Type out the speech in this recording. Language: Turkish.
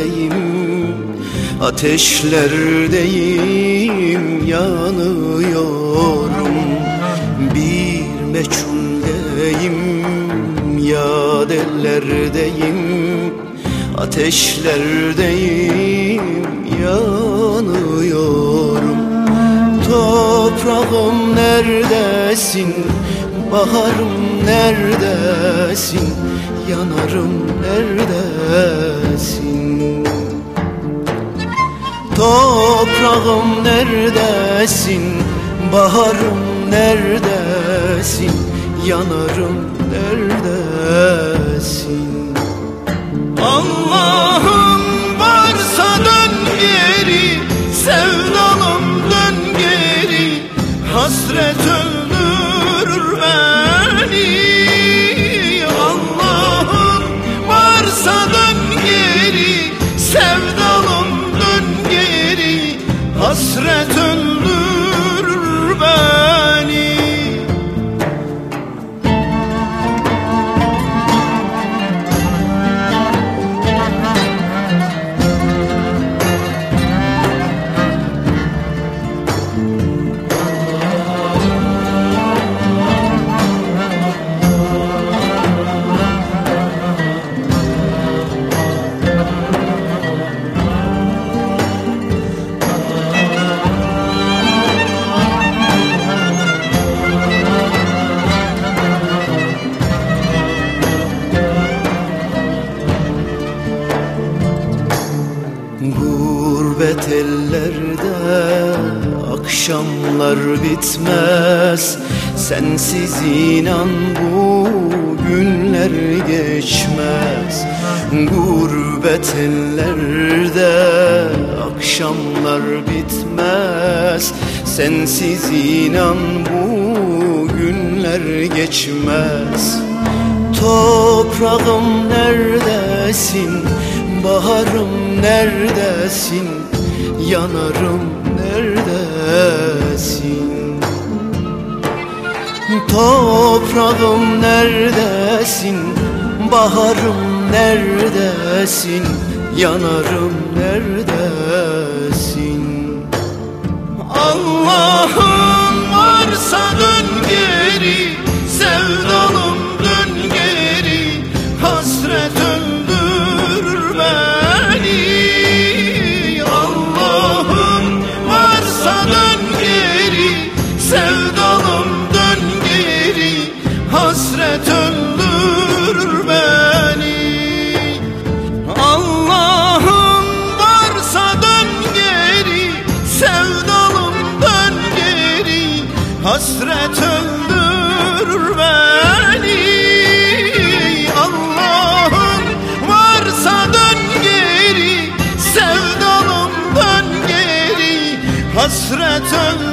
ellerdeyim Ateşlerdeyim yanıyorum. Bir meçhuldeyim Yad ellerdeyim Ateşlerdeyim yanıyorum. Toprağım neredesin? Baharım neredesin Yanarım neredesin? Toprağım neredesin? Baharım neredesin? Yanarım neredesin? Allah'ım Hasret Ellerde akşamlar bitmez. Sensiz inan bu günler geçmez. Gurbet ellerde akşamlar bitmez. Sensiz inan bu günler geçmez. Toprağım neredesin? Baharım neredesin Yanarım neredesin? Toprağım neredesin? Baharım neredesin? Yanarım neredesin? Allah'ım varsa dön Hasret öldürür beni. Allah'ım varsa dön geri Sevdalım dön geri. Hasret öldürür